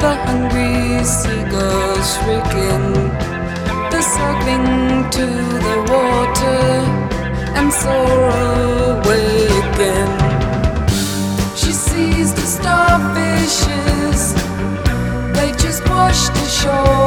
the hungry seagulls shrieking. The circling to the water and sorrow awaken. She sees the starfishes, they just washed ashore,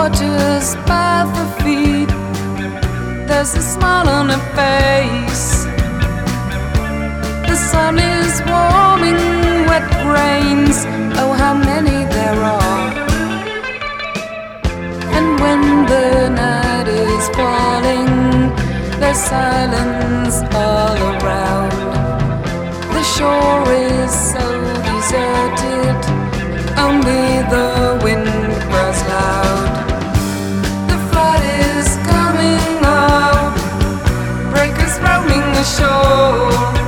The by the feet. There's a smile on her face. The sun is warming wet grains. Oh, how many there are. And when the night is falling, there's silence all around. The shore is the shore.